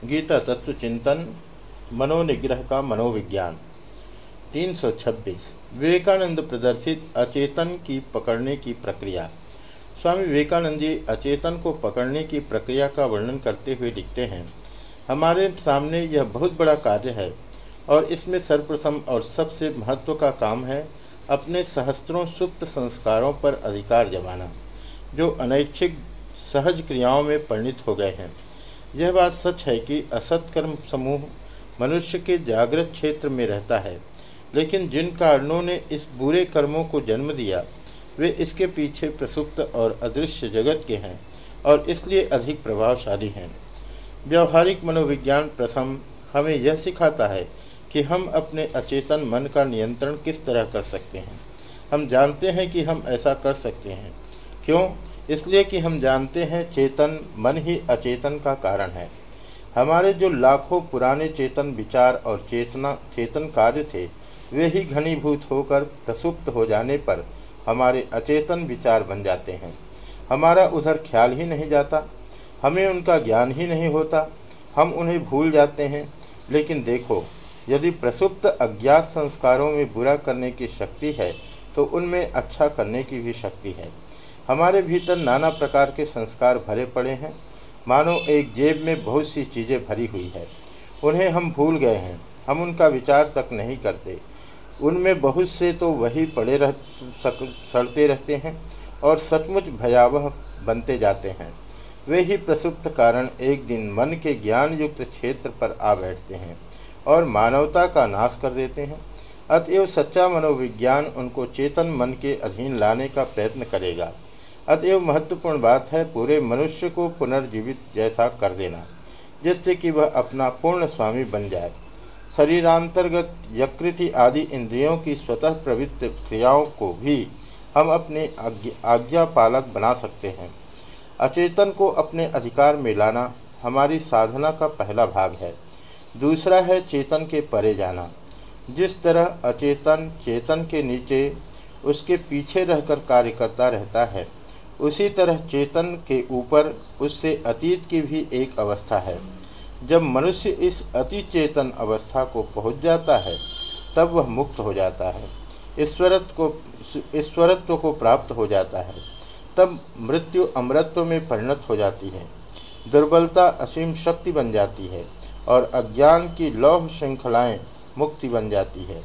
गीता तत्व चिंतन, मनोनिग्रह का मनोविज्ञान। 326 विवेकानंद प्रदर्शित अचेतन की पकड़ने की प्रक्रिया। स्वामी विवेकानंद जी अचेतन को पकड़ने की प्रक्रिया का वर्णन करते हुए लिखते हैं, हमारे सामने यह बहुत बड़ा कार्य है और इसमें सर्वप्रथम और सबसे महत्व का काम है अपने सहस्त्रों सुप्त संस्कारों पर अधिकार जमाना, जो अनैच्छिक सहज क्रियाओं में परिणित हो गए हैं। यह बात सच है कि असत्कर्म समूह मनुष्य के जागृत क्षेत्र में रहता है, लेकिन जिन कारणों ने इस बुरे कर्मों को जन्म दिया, वे इसके पीछे प्रसुप्त और अदृश्य जगत के हैं और इसलिए अधिक प्रभावशाली हैं। व्यवहारिक मनोविज्ञान प्रथम हमें यह सिखाता है कि हम अपने अचेतन मन का नियंत्रण किस तरह कर सकते हैं। हम जानते हैं कि हम ऐसा कर सकते हैं। क्यों? इसलिए कि हम जानते हैं चेतन मन ही अचेतन का कारण है। हमारे जो लाखों पुराने चेतन विचार और चेतना, चेतन कार्य थे, वे ही घनीभूत होकर प्रसुप्त हो जाने पर हमारे अचेतन विचार बन जाते हैं। हमारा उधर ख्याल ही नहीं जाता, हमें उनका ज्ञान ही नहीं होता, हम उन्हें भूल जाते हैं। लेकिन देखो, यदि प्रसुप्त अज्ञात संस्कारों में बुरा करने की शक्ति है तो उनमें अच्छा करने की भी शक्ति है। हमारे भीतर नाना प्रकार के संस्कार भरे पड़े हैं। मानो एक जेब में बहुत सी चीज़ें भरी हुई है। उन्हें हम भूल गए हैं। हम उनका विचार तक नहीं करते। उनमें बहुत से तो वही पड़े रह सक, सड़ते रहते हैं और सचमुच भयावह बनते जाते हैं। वे ही प्रसुप्त कारण एक दिन मन के ज्ञान युक्त क्षेत्र पर आ बैठते हैं और मानवता का नाश कर देते हैं। अतएव सच्चा मनोविज्ञान उनको चेतन मन के अधीन लाने का प्रयत्न करेगा। अतएव महत्वपूर्ण बात है, पूरे मनुष्य को पुनर्जीवित जैसा कर देना, जिससे कि वह अपना पूर्ण स्वामी बन जाए। शरीरांतर्गत यकृति आदि इंद्रियों की स्वतः प्रवृत्त क्रियाओं को भी हम अपने आज्ञा पालक बना सकते हैं। अचेतन को अपने अधिकार में लाना हमारी साधना का पहला भाग है। दूसरा है चेतन के परे जाना। जिस तरह अचेतन चेतन के नीचे उसके पीछे रहकर कार्य करता रहता है उसी तरह चेतन के ऊपर, उससे अतीत की भी एक अवस्था है। जब मनुष्य इस अति चेतन अवस्था को पहुँच जाता है, तब वह मुक्त हो जाता है। ईश्वरत्व को ईश्वरत्व को प्राप्त हो जाता है। तब मृत्यु अमृत्व में परिणत हो जाती है। दुर्बलता असीम शक्ति बन जाती है और अज्ञान की लौह श्रृंखलाएँ मुक्ति बन जाती है।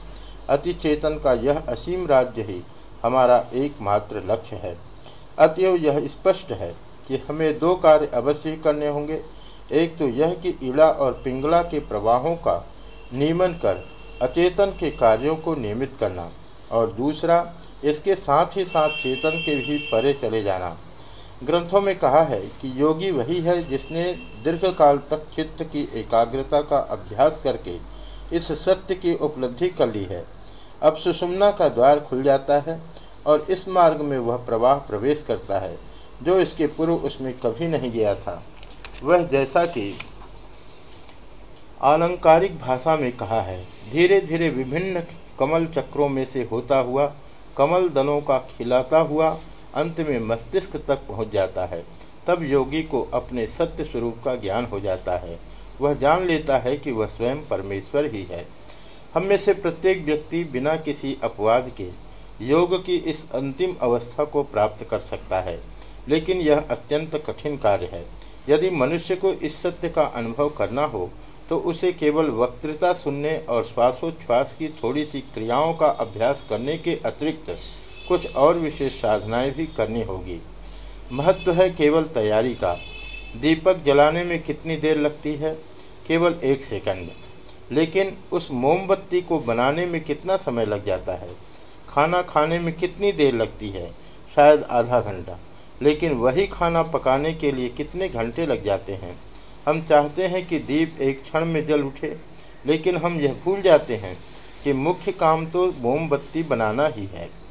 अति चेतन का यह असीम राज्य ही हमारा एकमात्र लक्ष्य है। अतएव यह स्पष्ट है कि हमें दो कार्य अवश्य करने होंगे। एक तो यह कि ईड़ा और पिंगला के प्रवाहों का नियमन कर अचेतन के कार्यों को नियमित करना और दूसरा, इसके साथ ही साथ चेतन के भी परे चले जाना। ग्रंथों में कहा है कि योगी वही है जिसने दीर्घकाल तक चित्त की एकाग्रता का अभ्यास करके इस सत्य की उपलब्धि कर ली है। अब सुषुम्ना का द्वार खुल जाता है और इस मार्ग में वह प्रवाह प्रवेश करता है, जो इसके पूर्व उसमें कभी नहीं गया था। वह जैसा कि आलंकारिक भाषा में कहा है धीरे धीरे विभिन्न कमल चक्रों में से होता हुआ, कमल दलों का खिलाता हुआ अंत में मस्तिष्क तक पहुँच जाता है। तब योगी को अपने सत्य स्वरूप का ज्ञान हो जाता है। वह जान लेता है कि वह स्वयं परमेश्वर ही है। हम में से प्रत्येक व्यक्ति बिना किसी अपवाद के योग की इस अंतिम अवस्था को प्राप्त कर सकता है, लेकिन यह अत्यंत कठिन कार्य है। यदि मनुष्य को इस सत्य का अनुभव करना हो तो उसे केवल वक्तृता सुनने और श्वासोच्छ्वास की थोड़ी सी क्रियाओं का अभ्यास करने के अतिरिक्त कुछ और विशेष साधनाएँ भी करनी होगी। महत्व है केवल तैयारी का। दीपक जलाने में कितनी देर लगती है? केवल एक सेकंड। लेकिन उस मोमबत्ती को बनाने में कितना समय लग जाता है? खाना खाने में कितनी देर लगती है? शायद आधा घंटा। लेकिन वही खाना पकाने के लिए कितने घंटे लग जाते हैं? हम चाहते हैं कि दीप एक क्षण में जल उठे, लेकिन हम यह भूल जाते हैं कि मुख्य काम तो मोमबत्ती बनाना ही है।